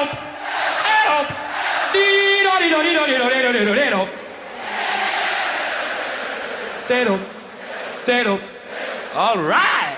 Help! Help! Help! All right.